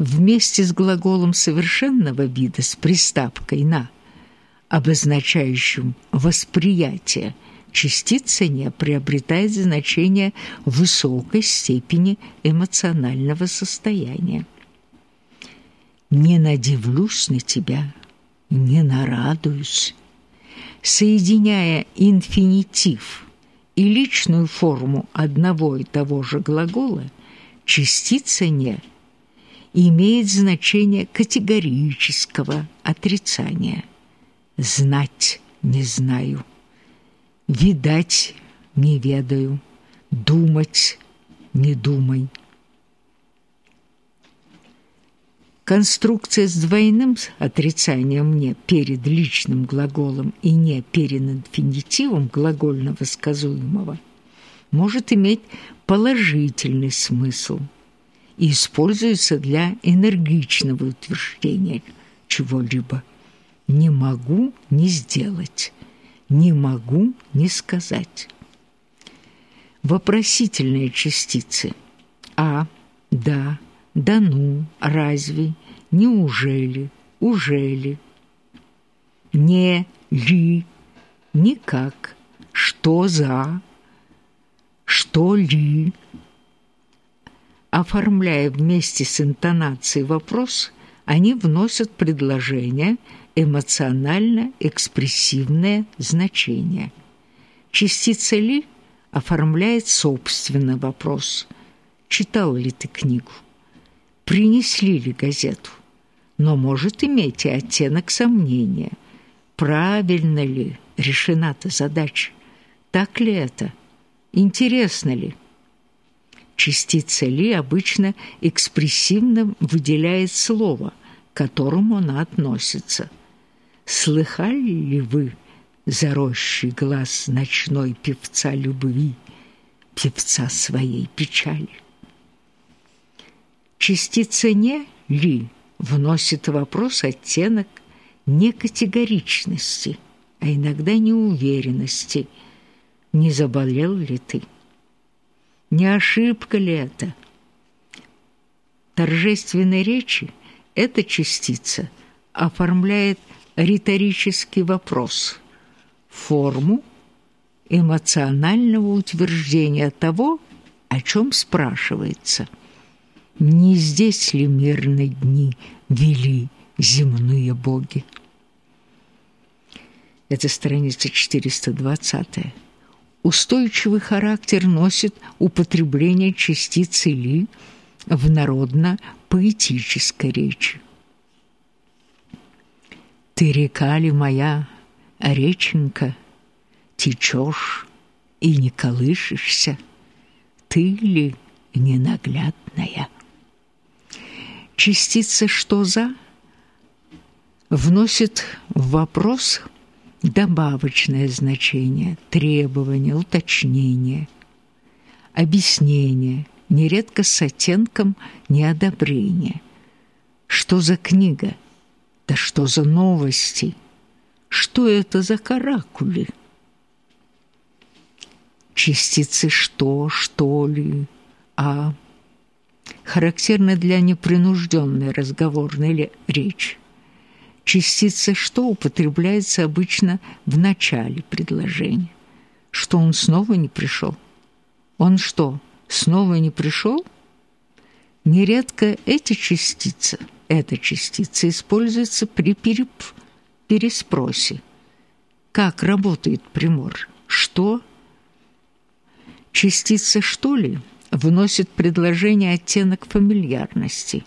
вместе с глаголом совершенного вида с приставкой «на», обозначающим восприятие, частица «не» приобретает значение высокой степени эмоционального состояния. «Не надивлюсь на тебя, не нарадуюсь». Соединяя инфинитив и личную форму одного и того же глагола, частица «не» имеет значение категорического отрицания. Знать не знаю, видать не ведаю, думать не думай. Конструкция с двойным отрицанием «не» перед личным глаголом и «не» перед инфинитивом глагольного сказуемого может иметь положительный смысл – и используется для энергичного утверждения чего-либо. Не могу не сделать, не могу не сказать. Вопросительные частицы «а», «да», «да ну», «разве», «неужели», «ужели», «не», «ли», «никак», «что за», «что ли», Оформляя вместе с интонацией вопрос, они вносят предложение эмоционально-экспрессивное значение. Частица «ли» оформляет собственный вопрос. Читал ли ты книгу? Принесли ли газету? Но может иметь и оттенок сомнения. Правильно ли решена эта задача? Так ли это? Интересно ли? Частица «ли» обычно экспрессивно выделяет слово, к которому она относится. Слыхали ли вы заросший глаз ночной певца любви, певца своей печали? Частица «не» «ли» вносит в вопрос оттенок некатегоричности, а иногда неуверенности. Не заболел ли ты? Не ошибка ли это? Торжественной речи эта частица оформляет риторический вопрос, форму эмоционального утверждения того, о чем спрашивается. Не здесь ли мирные дни вели земные боги? Это страница 420 устойчивый характер носит употребление частицы «ли» в народно-поэтической речи. «Ты река ли моя, реченька, течешь и не колышешься? Ты ли ненаглядная?» Частица «что за» вносит в вопрос – добавочное значение, требование, уточнение, объяснение, нередко с оттенком неодобрения. Что за книга? Да что за новости? Что это за каракули? Частицы «что», «что ли», «а» характерны для непринужденной разговорной речи. Частица «что» употребляется обычно в начале предложения. Что он снова не пришел? Он что, снова не пришел? Нередко эти частицы, эта частица используется при переп... переспросе. Как работает примор? Что? Частица «что ли» вносит предложение оттенок фамильярности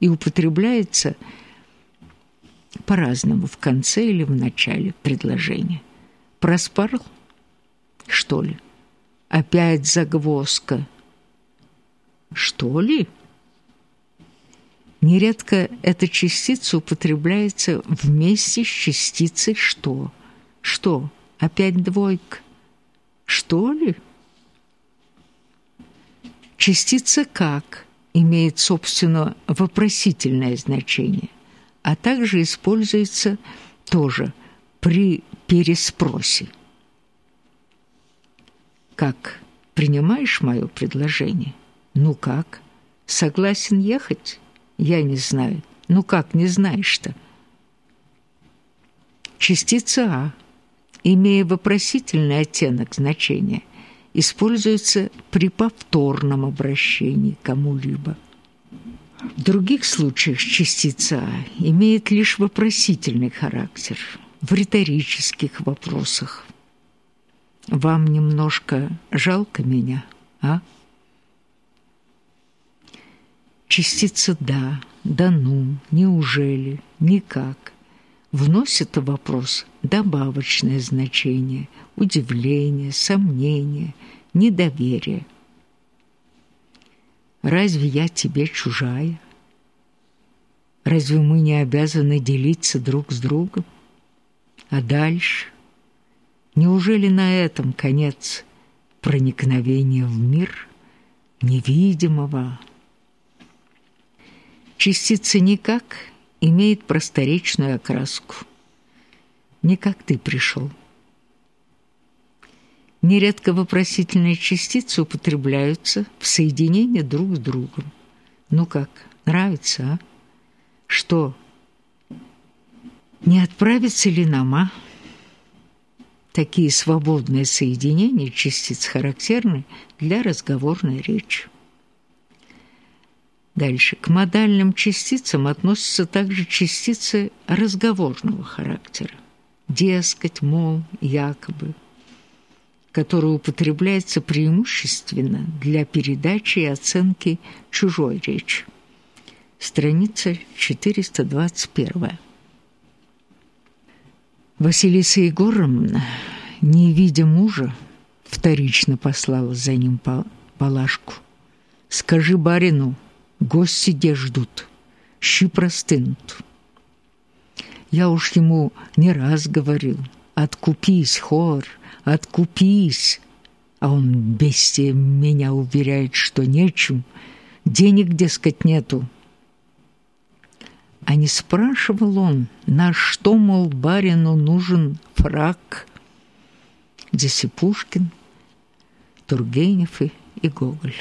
и употребляется – по-разному в конце или в начале предложения. Проспал, что ли? Опять загвоздка. Что ли? Нередко эта частица употребляется вместе с частицей «что». Что? Опять двойка. Что ли? Частица «как» имеет, собственно, вопросительное значение а также используется тоже при переспросе. Как принимаешь моё предложение? Ну как? Согласен ехать? Я не знаю. Ну как не знаешь-то? Частица А, имея вопросительный оттенок значения, используется при повторном обращении кому-либо. В других случаях частица имеет лишь вопросительный характер в риторических вопросах. Вам немножко жалко меня, а? Частица «да», «да ну», «неужели», «никак» вносит в вопрос добавочное значение, удивление, сомнение, недоверие. Разве я тебе чужая? Разве мы не обязаны делиться друг с другом? А дальше? Неужели на этом конец проникновения в мир невидимого? Частица никак имеет просторечную окраску. Не как ты пришел. Нередко вопросительные частицы употребляются в соединении друг с другом. Ну как, нравится, а? Что, не отправится ли нам, а? Такие свободные соединения частиц характерны для разговорной речи. Дальше. К модальным частицам относятся также частицы разговорного характера. Дескать, мол, якобы, которые употребляются преимущественно для передачи и оценки чужой речи. Страница 421. Василиса Егоровна, не видя мужа, вторично послала за ним Палашку. «Скажи барину, гости где ждут, щи простынут». Я уж ему не раз говорил, «Откупись, хор, откупись!» А он, бестия, меня уверяет, что нечем, денег, дескать, нету. А не спрашивал он, на что, мол, барину нужен фрак? Здесь и Пушкин, Тургенев и, и Гоголь.